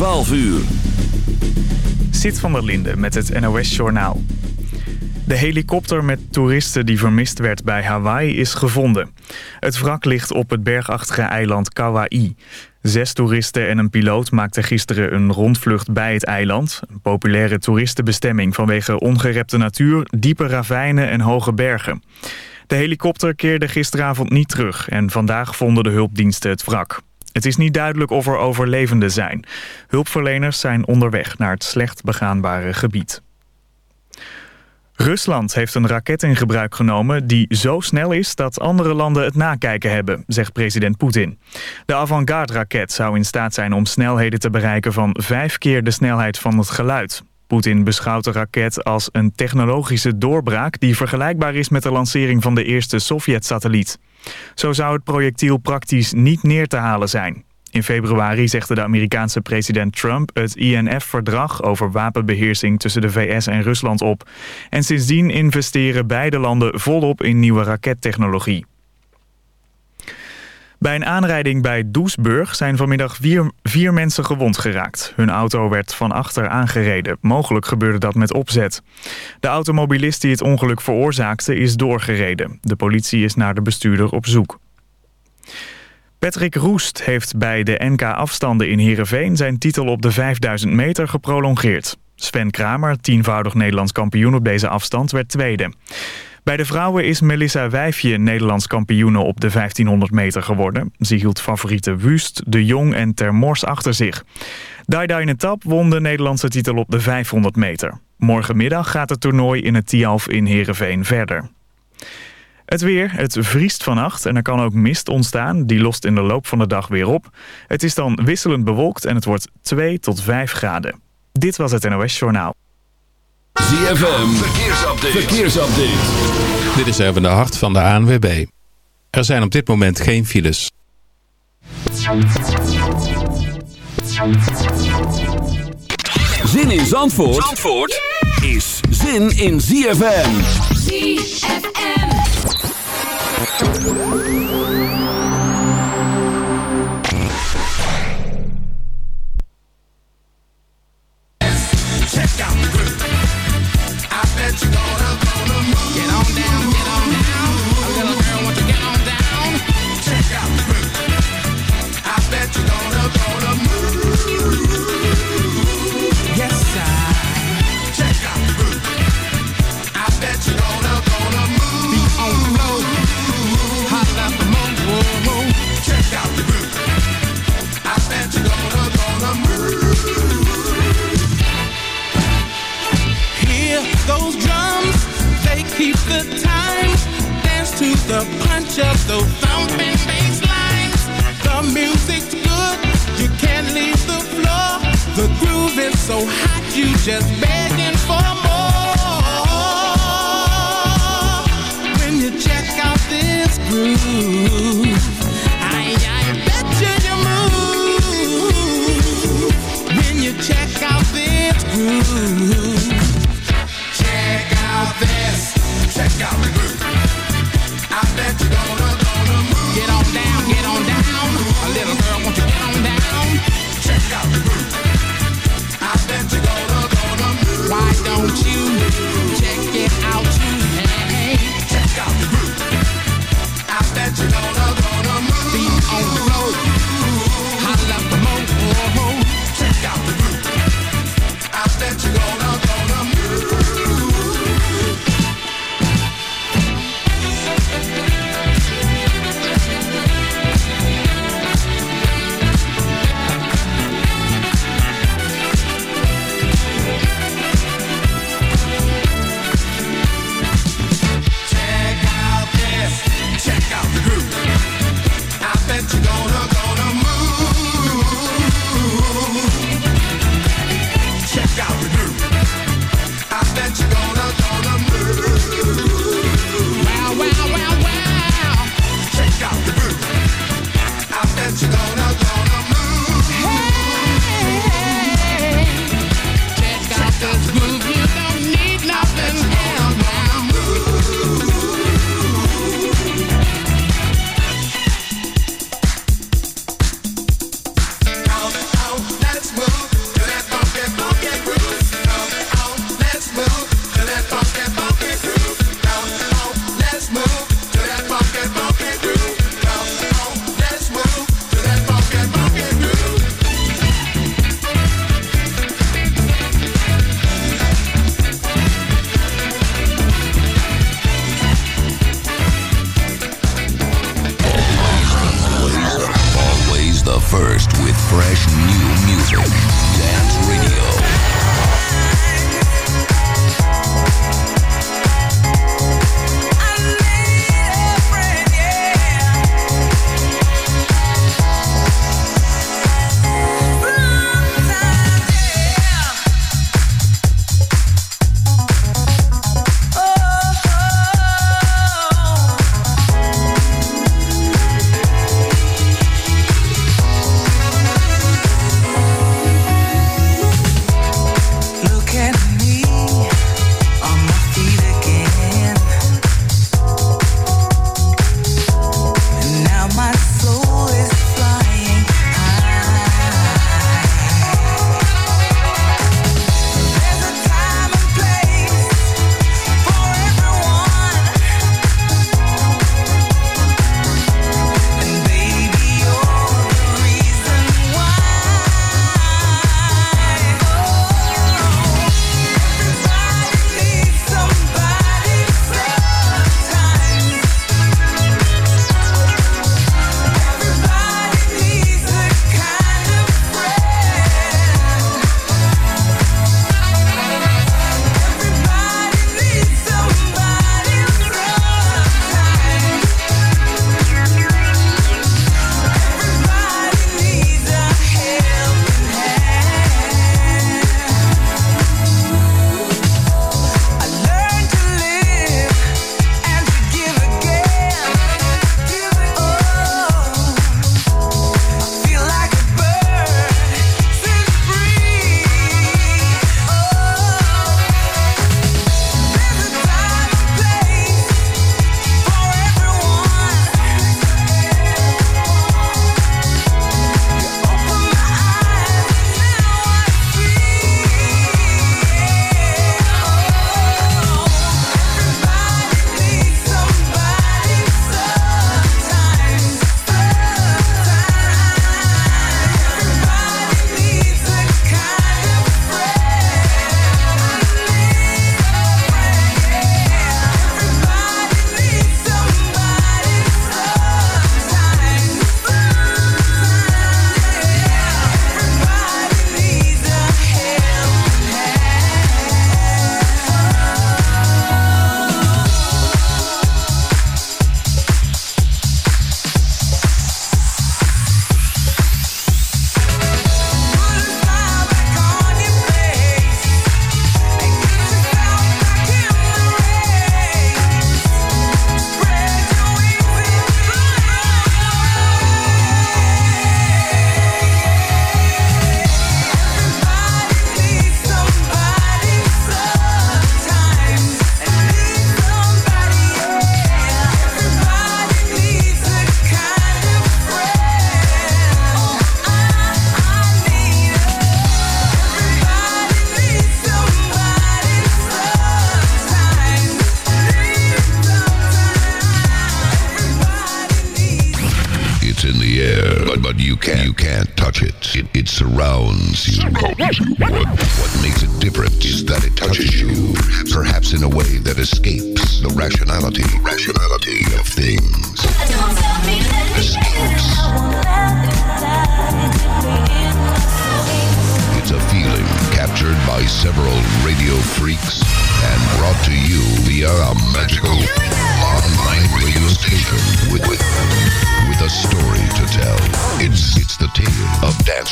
12 uur. Zit van der Linde met het NOS-journaal. De helikopter met toeristen die vermist werd bij Hawaii is gevonden. Het wrak ligt op het bergachtige eiland Kauai. Zes toeristen en een piloot maakten gisteren een rondvlucht bij het eiland. Een populaire toeristenbestemming vanwege ongerepte natuur, diepe ravijnen en hoge bergen. De helikopter keerde gisteravond niet terug en vandaag vonden de hulpdiensten het wrak. Het is niet duidelijk of er overlevenden zijn. Hulpverleners zijn onderweg naar het slecht begaanbare gebied. Rusland heeft een raket in gebruik genomen die zo snel is dat andere landen het nakijken hebben, zegt president Poetin. De Avangard-raket zou in staat zijn om snelheden te bereiken van vijf keer de snelheid van het geluid. Poetin beschouwt de raket als een technologische doorbraak die vergelijkbaar is met de lancering van de eerste Sovjet-satelliet. Zo zou het projectiel praktisch niet neer te halen zijn. In februari zegde de Amerikaanse president Trump het INF-verdrag over wapenbeheersing tussen de VS en Rusland op. En sindsdien investeren beide landen volop in nieuwe rakettechnologie. Bij een aanrijding bij Doesburg zijn vanmiddag vier, vier mensen gewond geraakt. Hun auto werd van achter aangereden. Mogelijk gebeurde dat met opzet. De automobilist die het ongeluk veroorzaakte is doorgereden. De politie is naar de bestuurder op zoek. Patrick Roest heeft bij de NK-afstanden in Heerenveen... zijn titel op de 5000 meter geprolongeerd. Sven Kramer, tienvoudig Nederlands kampioen op deze afstand, werd tweede. Bij de vrouwen is Melissa Wijfje Nederlands kampioene op de 1500 meter geworden. Ze hield favoriete Wust, De Jong en Termors achter zich. Dai Tap won de Nederlandse titel op de 500 meter. Morgenmiddag gaat het toernooi in het Tialf in Heerenveen verder. Het weer, het vriest vannacht en er kan ook mist ontstaan. Die lost in de loop van de dag weer op. Het is dan wisselend bewolkt en het wordt 2 tot 5 graden. Dit was het NOS Journaal. ZFM, verkeersupdate. verkeersupdate. Dit is even de hart van de ANWB. Er zijn op dit moment geen files. Zin in Zandvoort, Zandvoort is zin in ZFM. ZFM. you don't the time, dance to the punch of the thumping bass lines. The music's good, you can't leave the floor. The groove is so hot, you just begging for more. When you check out this groove, check it out check out the groove. I bet you gonna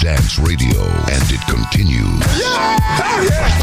Dance Radio, and it continues. Yeah! Oh, yeah!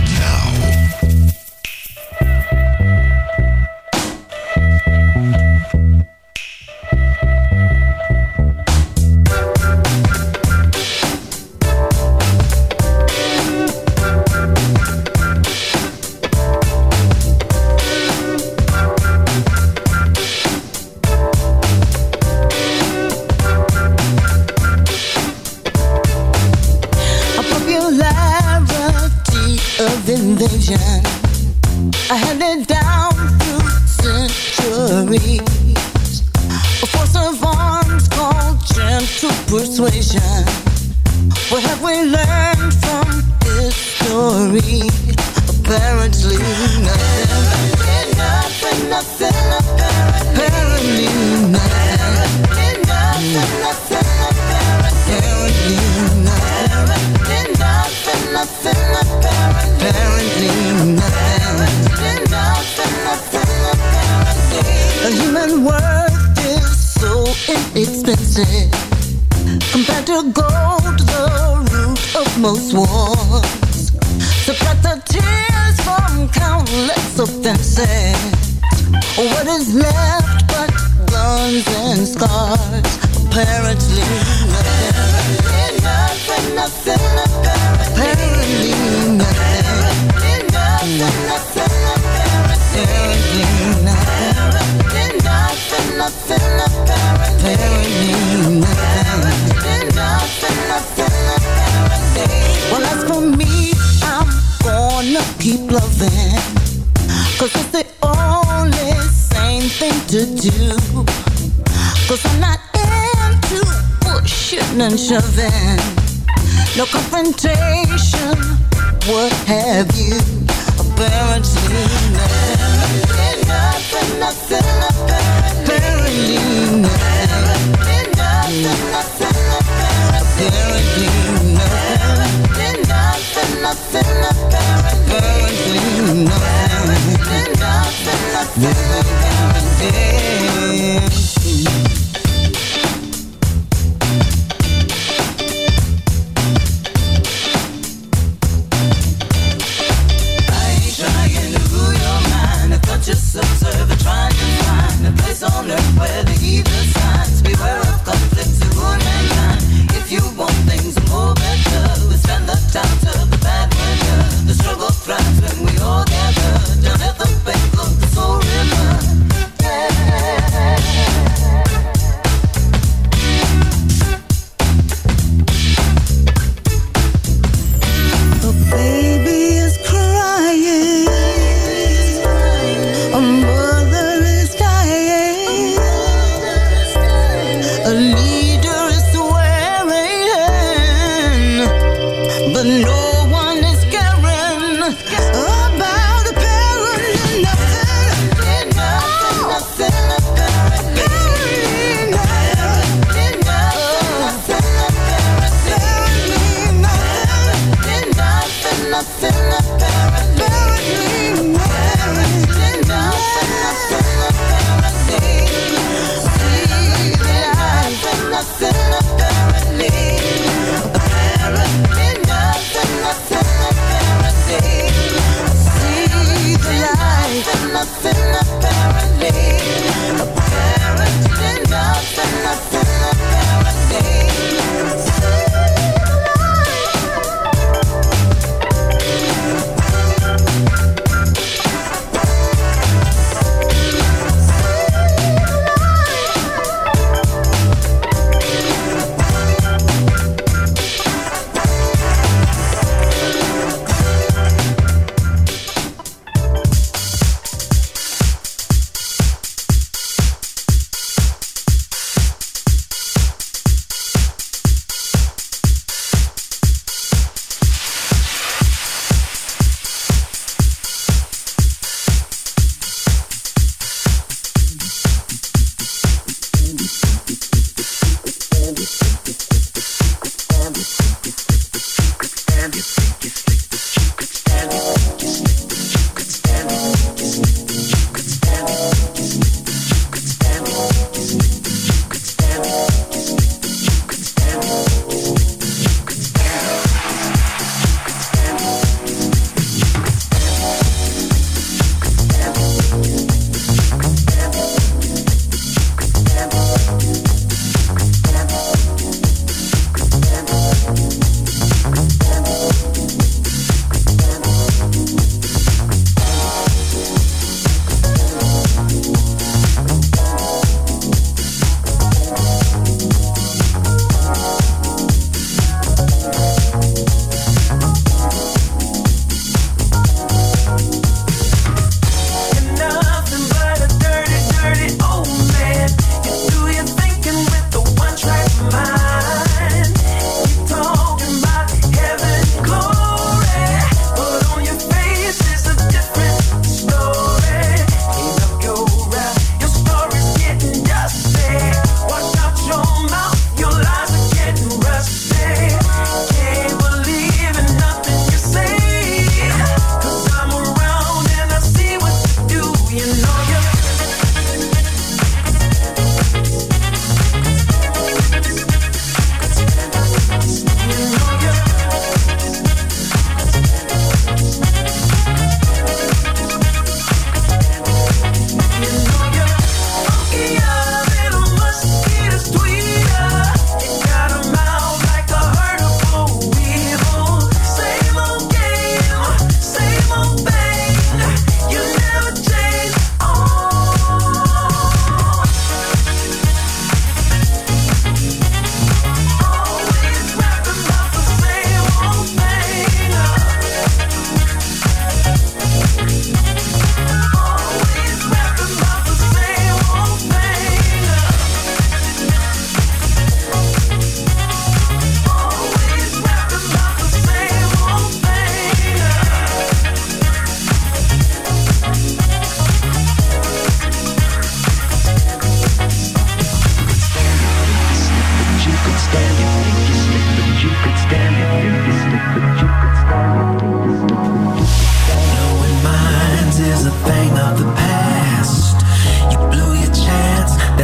loving. Cause it's the only sane thing to do. Cause I'm not into pushing and shoving. No confrontation, what have you? Apparently nothing. Nothing, nothing, apparently Apparently nothing, nothing, apparently nothing. Nothing, nothing, Nothing, nothing, nothing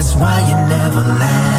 Baby,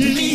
Give me.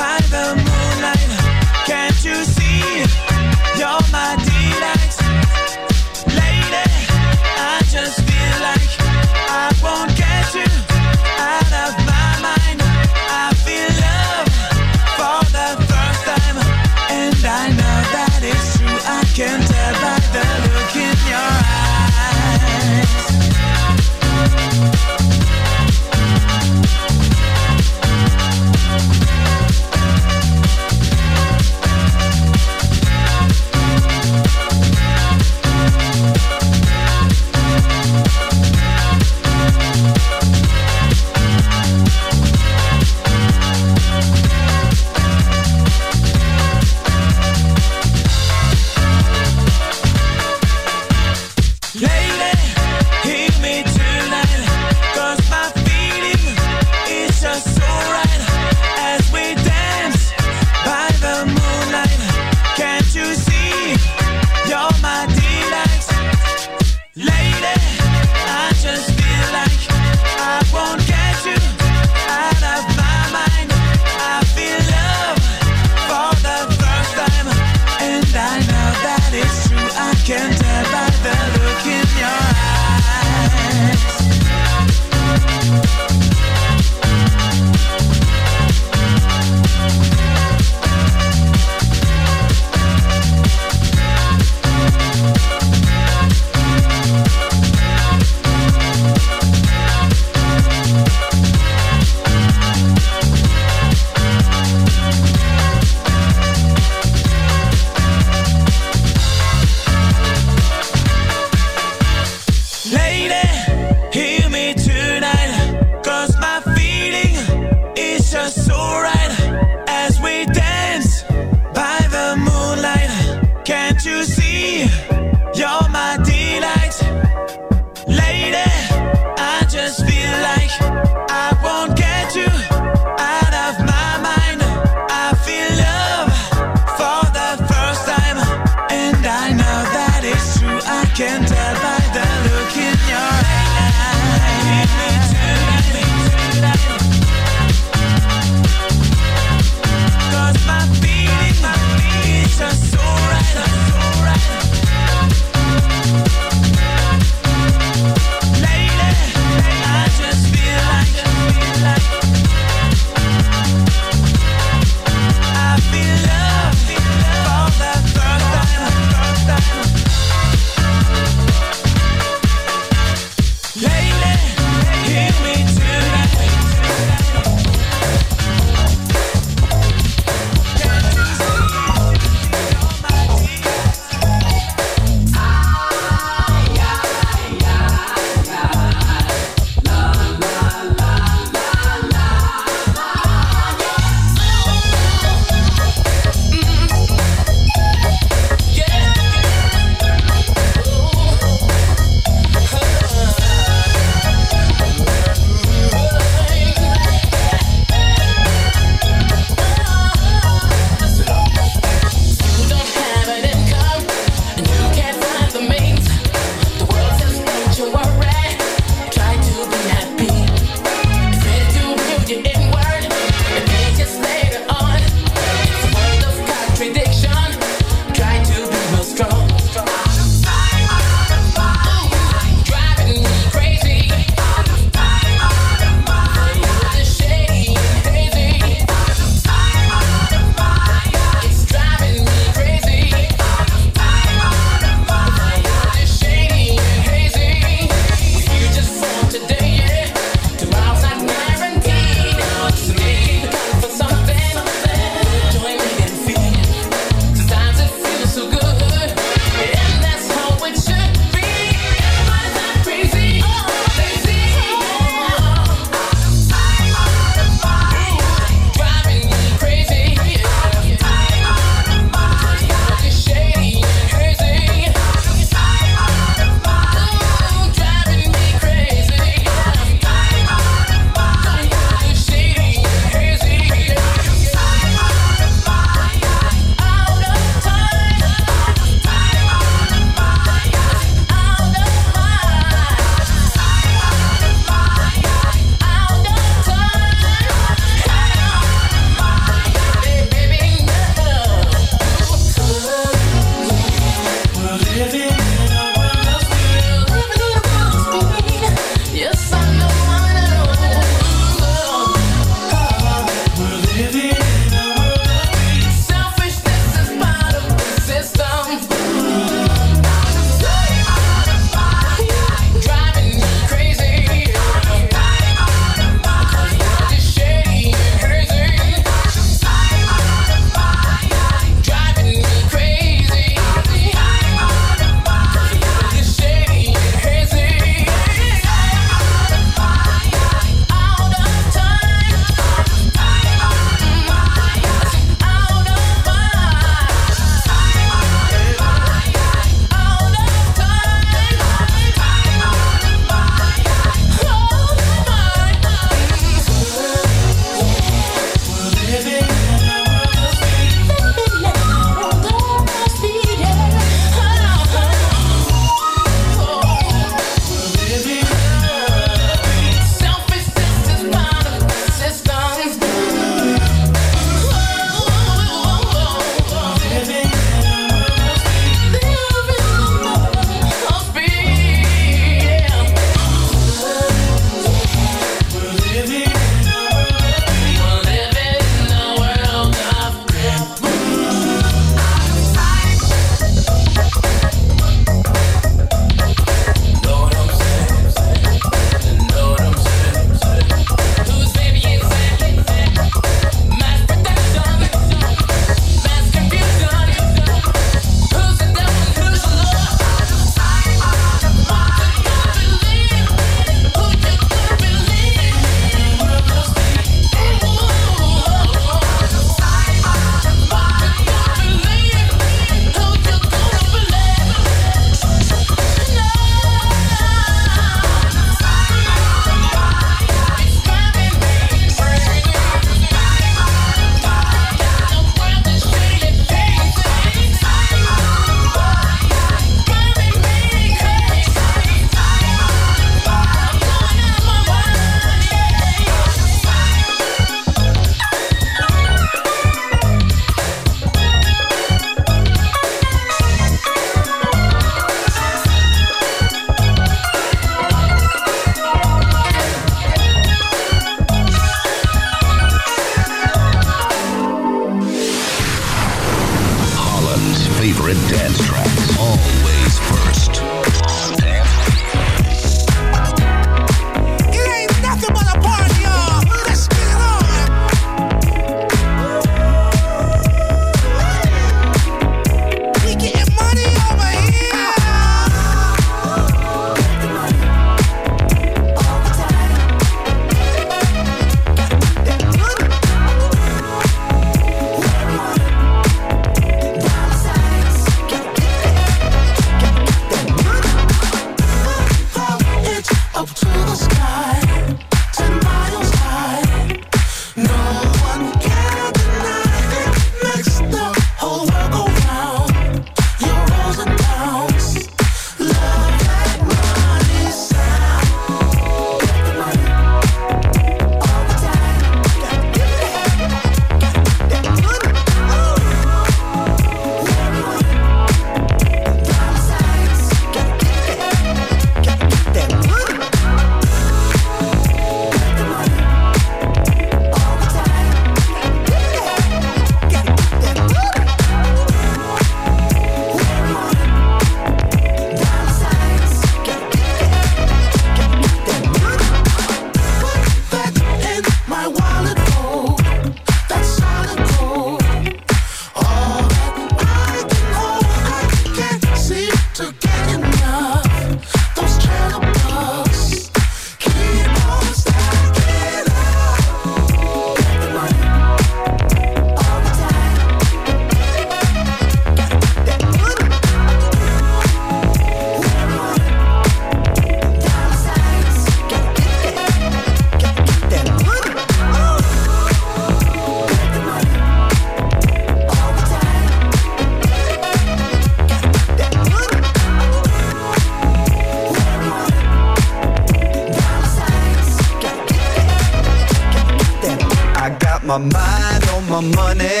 my mind on my money,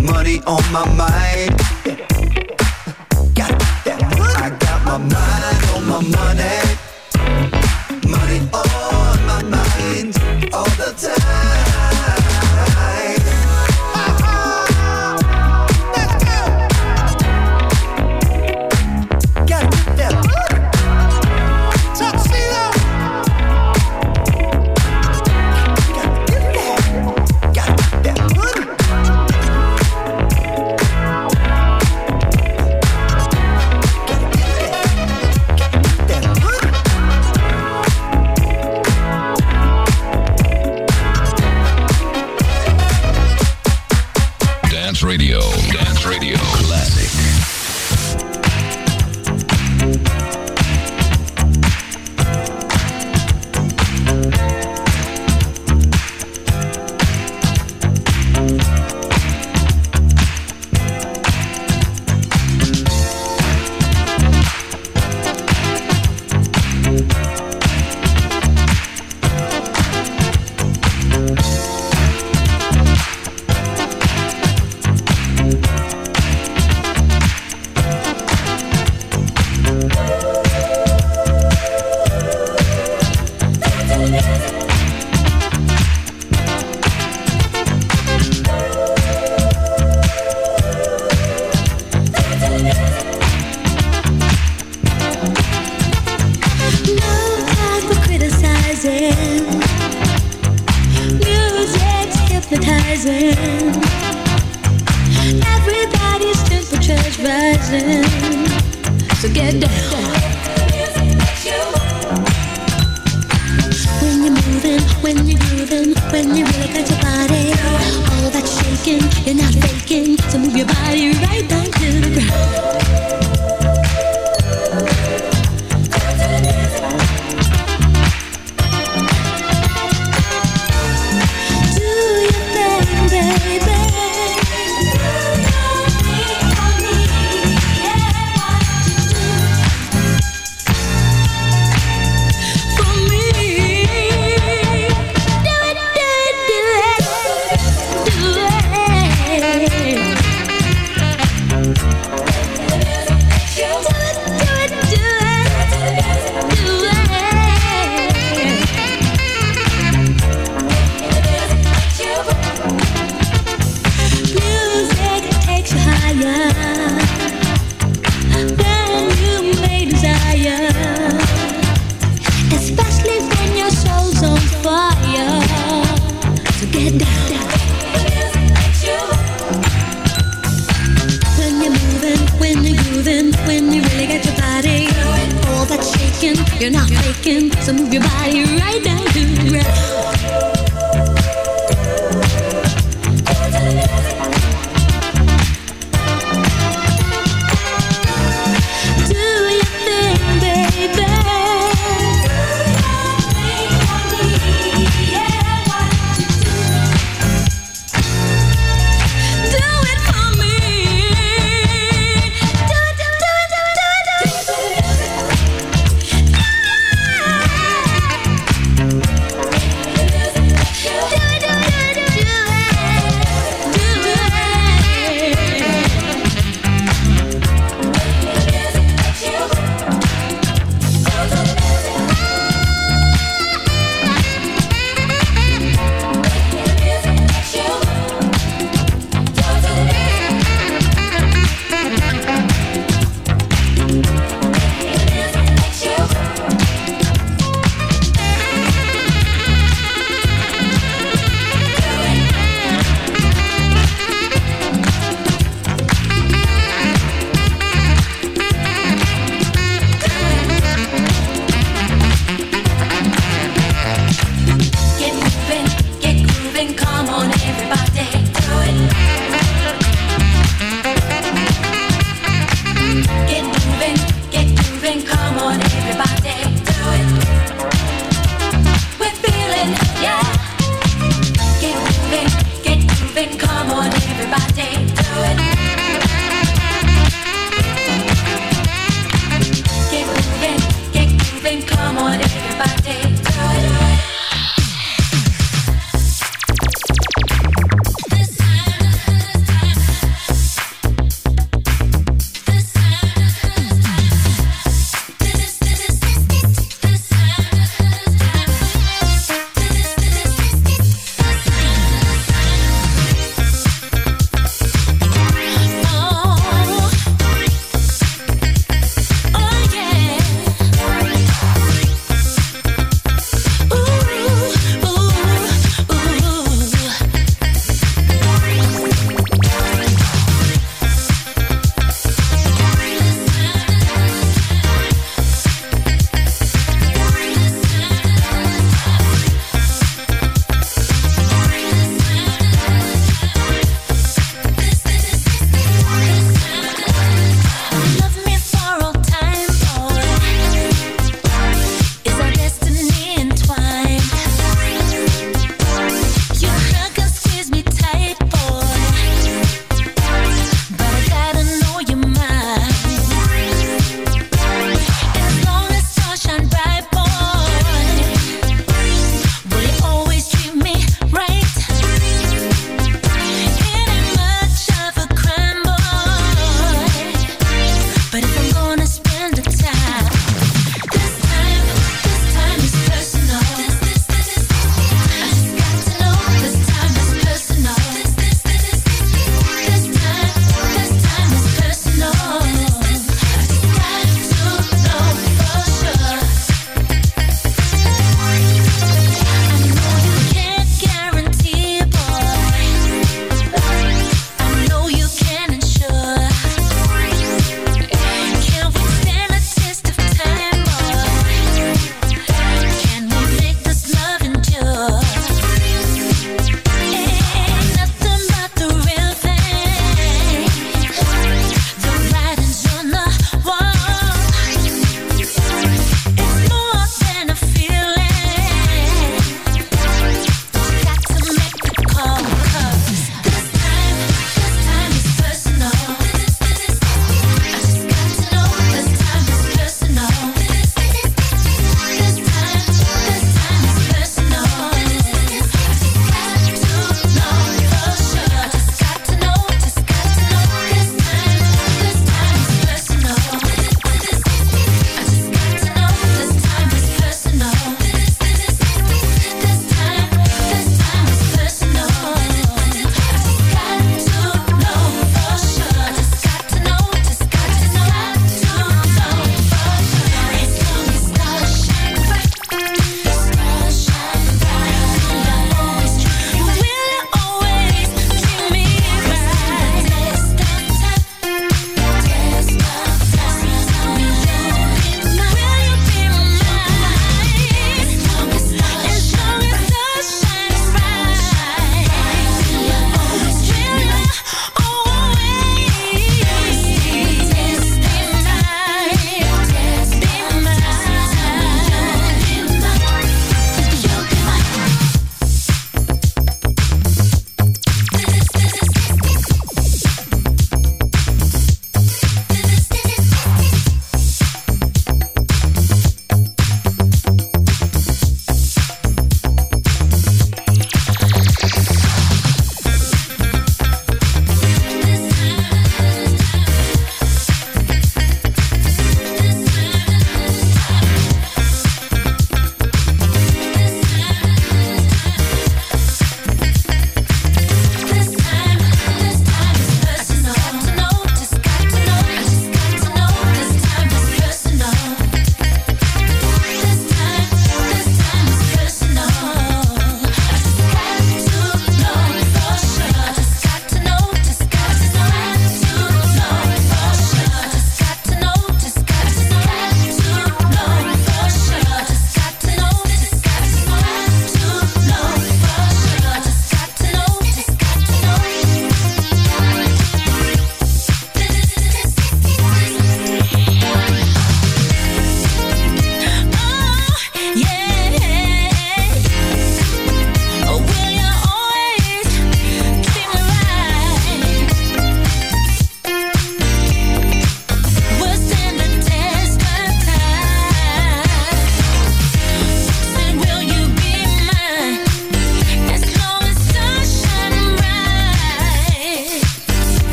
money on my mind. Got that money. I got my mind on my money. So get down.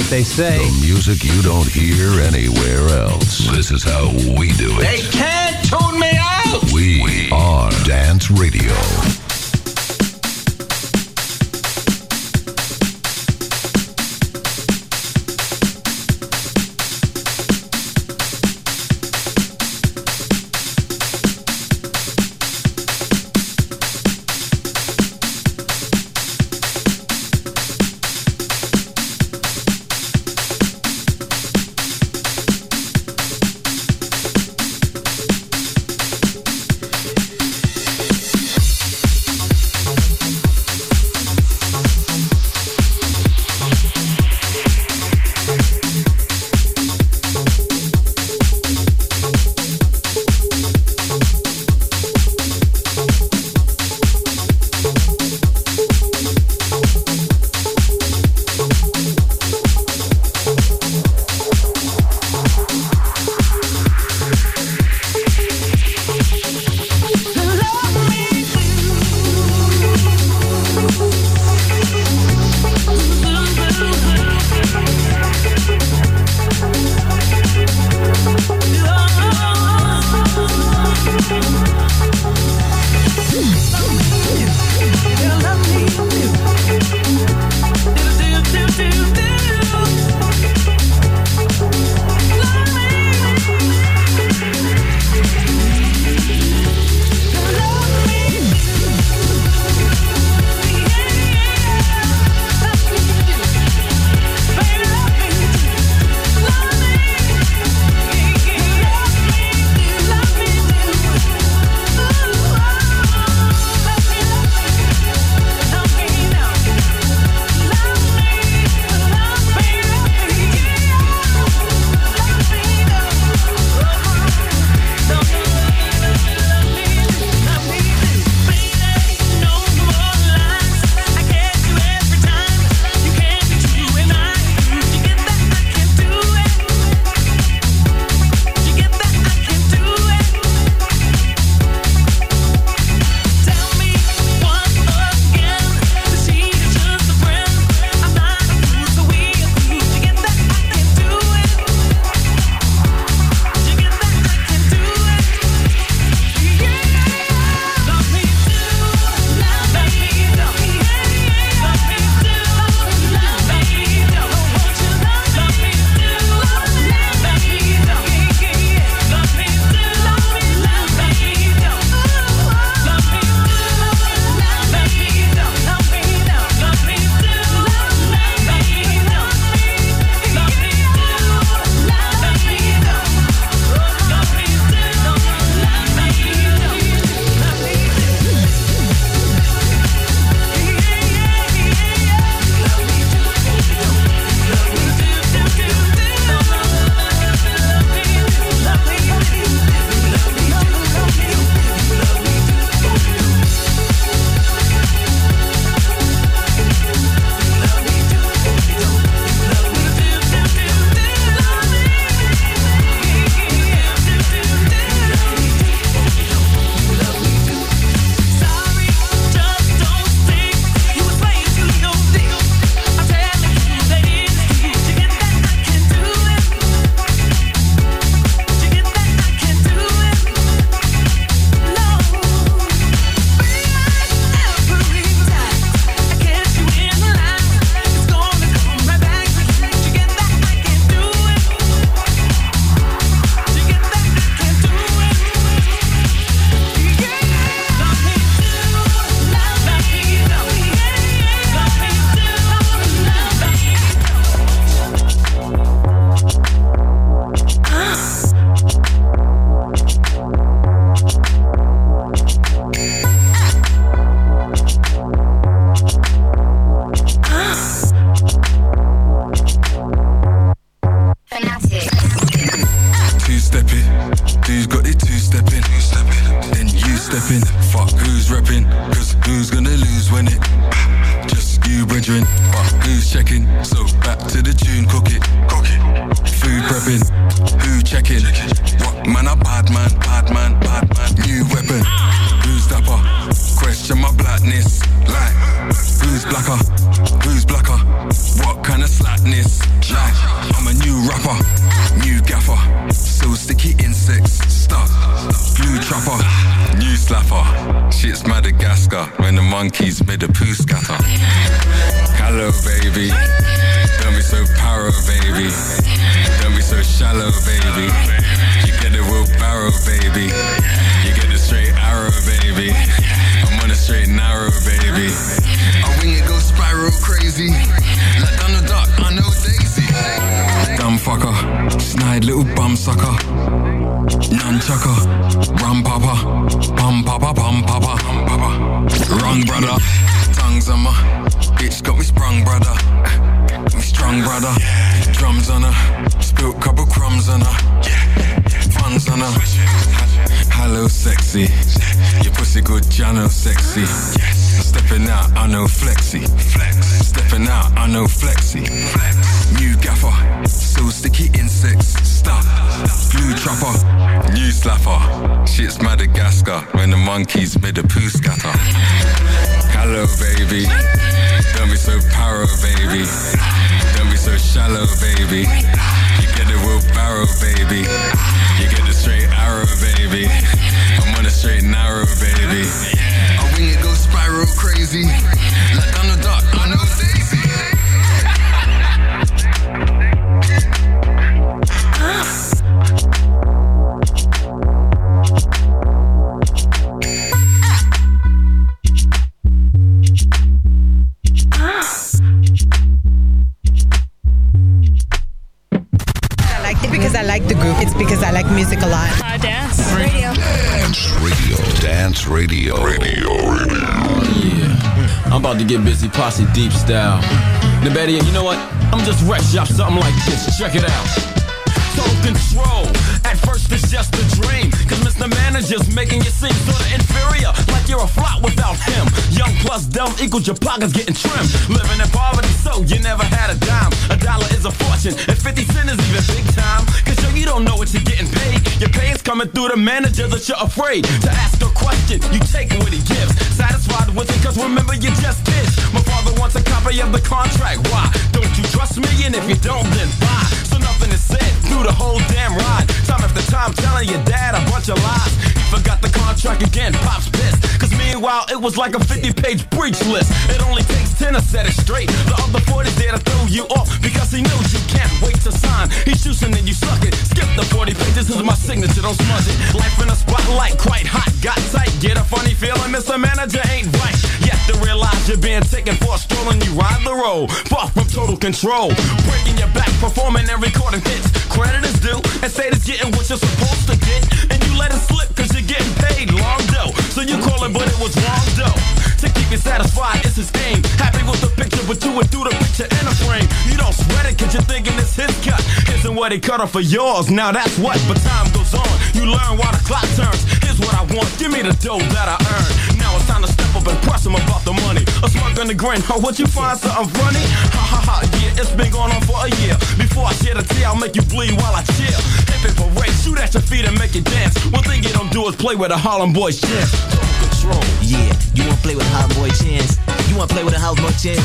Like they say. The music you don't hear anywhere else. This is how we do it. They can't tune me out! We we are Dance Radio. Sucker. Nunchucker, rum papa, bum papa, bum papa, papa. Wrong brother, tongues on my bitch got me sprung, brother. Me strong, brother. Drums on her, spilt couple crumbs on her. Funds on her. Hello, sexy. Your pussy good, Jano, sexy. Stepping out, I know flexy. Flex. Stepping out, I know flexy. Flex. New gaffer, so sticky insects. Stuff. Glue chopper, new slapper. Shit's Madagascar when the monkeys made a poo scatter. Hello, baby. Don't be so paro, baby. Don't be so shallow, baby. You get the wheelbarrow, baby. You get the straight arrow, baby. I'm on a straight narrow, baby. I it, go spiral crazy. Like Donald Duck, I know Daisy. I it because I like the group. It's because I like music a lot. Uh, dance. Radio. Dance radio. Dance radio. Radio. About to get busy, posse deep style. The better you know what? I'm just wreck shop something like this. Check it out. Total control. At first it's just a dream. Cause Mr. Manager's making you seem sorta inferior. Like you're a flop without him. Young plus dumb equals your pockets getting trimmed. Living in poverty, so you never had a dime. A dollar is a fortune, and 50 cents is even big time. Cause yo, you don't know coming through the manager that you're afraid to ask a question. You take what he gives. Satisfied with it, cause remember you just did. My father wants a copy of the contract. Why? Don't you trust me? And if you don't, then why? So nothing is said through the whole damn ride. Time after time telling your dad a bunch of lies. He forgot the contract again, Pop's pissed. Cause meanwhile, it was like a 50 page breach list. It only takes 10 to set it straight. The other 40's there to throw you off because he knows you can't wait to sign. He's choosing and you suck it. Skip the 40 pages, this is my signature, don't smudge it. Life in a spotlight, quite hot, got tight. Get a funny feeling, Mr. Manager ain't right. Yet to realize you're being taken for a stroll and you ride the road. Far from total control. Breaking your back, performing and recording hits. Credit is due, and state is getting what you're supposed to get. And you let it slip, cause you're getting paid long dough. So you call it, but it was wrong dough. To keep you satisfied, it's his aim. Happy with the picture, but you would do the picture in a frame. You don't sweat it, cause you're thinking it's his cut. Isn't what he cut off for yours, now that's what. But time goes on, you learn while the clock turns. Here's what I want, give me the dough that I earn. Now it's time to step up and press him about the money. A smug on the grin, oh, would you find something funny? Ha ha ha, yeah, it's been going on for a year. Before I shed a tear, I'll make you bleed while I chill. Hip it parade, shoot at your feet and make you dance. One thing you don't do is play with a Harlem Boys chance. Yeah, you wanna play with a Harlem Boy chance? You wanna play with a Harlem Boy chance?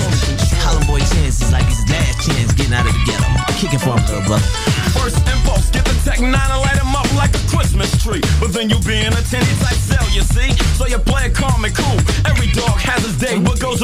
Harlem Boy chance is like his last chance getting out of the ghetto. Kicking for him, little brother. First impulse, get the Tech 9 and light 'em up like a Christmas tree. But then you be in a tinny tight cell, you see? So you play it calm and cool. Every dog has his day, what goes